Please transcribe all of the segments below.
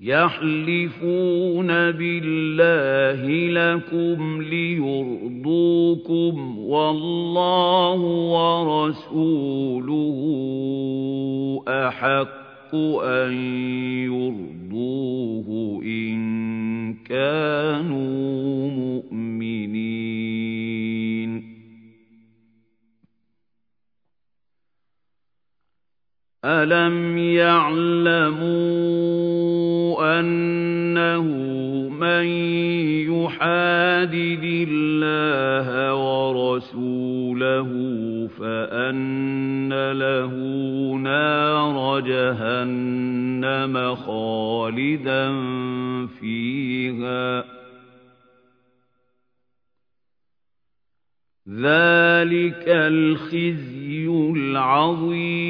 يَحْلِفُونَ بِاللَّهِ لَكُمْ لِيُرْضُوكُمْ وَاللَّهُ وَرَسُولُهُ أَحَقُّ أَن يُرْضُوهُ إِن كَانُوا مُؤْمِنِينَ. أَلَمْ يَعْلَمُوا أَنَّهُ مَن يُحَادِدِ اللَّهَ وَرَسُولَهُ فَأَنَّ لَهُ نَارَ جَهَنَّمَ خَالِدًا فِيهَا ۚ. ذَٰلِكَ الْخِزْيُ الْعَظِيمُ.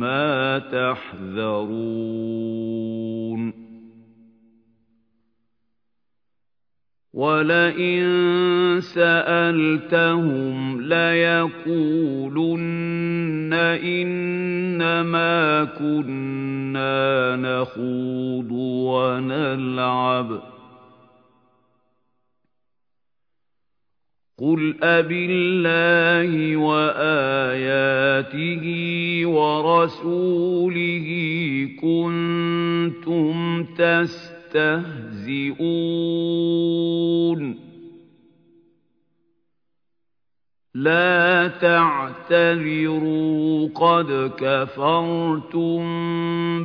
مَّا تَحْذَرُونَ وَلَئِن سَأَلْتَهُمْ لَيَقُولُنَّ إِنَّمَا كُنَّا نَخُوضُ وَنَلْعَبُ ۚ. قُلْ أَبِاللَّهِ وَآيَاتِهِ وَرَسُولِهِ كُنتُمْ تَسْتَهْزِئُونَ لَا تَعْتَذِرُوا قَدْ كَفَرْتُم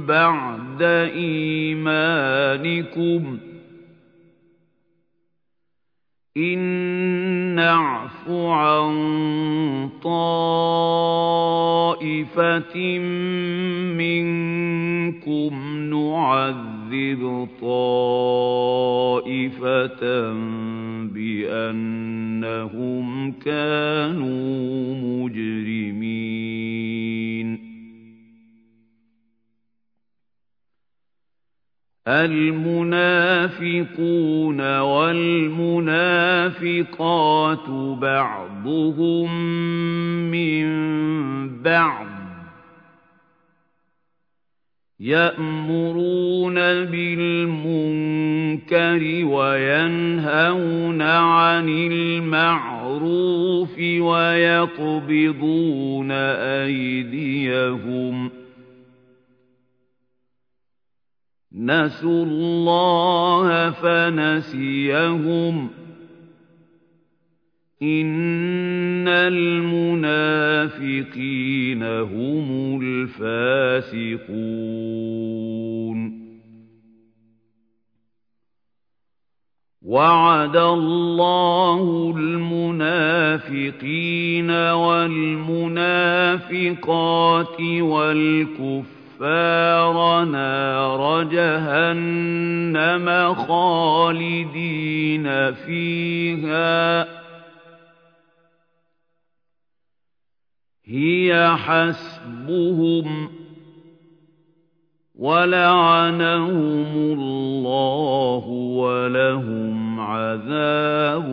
بَعْدَ إِيمَانِكُمْ ۚ إِن نَّعْفُ عَن طَائِفَةٍ مِّنكُمْ نُعَذِّبْ طَائِفَةً بِأَنَّهُمْ كَانُوا مُجْرِمِينَ الْمُنَافِقُونَ وَالْمُنَافِقَاتُ بَعْضُهُم مِّن بَعْضٍ ۚ. يَأْمُرُونَ بِالْمُنكَرِ وَيَنْهَوْنَ عَنِ الْمَعْرُوفِ وَيَقْبِضُونَ أَيْدِيَهُمْ ۚ نَسُوا اللَّهَ فَنَسِيَهُمْ ۗ. إِنَّ الْمُنَافِقِينَ هُمُ الْفَاسِقُونَ. وَعَدَ اللَّهُ الْمُنَافِقِينَ وَالْمُنَافِقَاتِ وَالْكُفَّارَ نَارَ جَهَنَّمَ خَالِدِينَ فِيهَا ۚ. هِيَ حَسْبُهُمْ ۚ وَلَعَنَهُمُ اللَّهُ وَلَهُمْ عَذَابٌ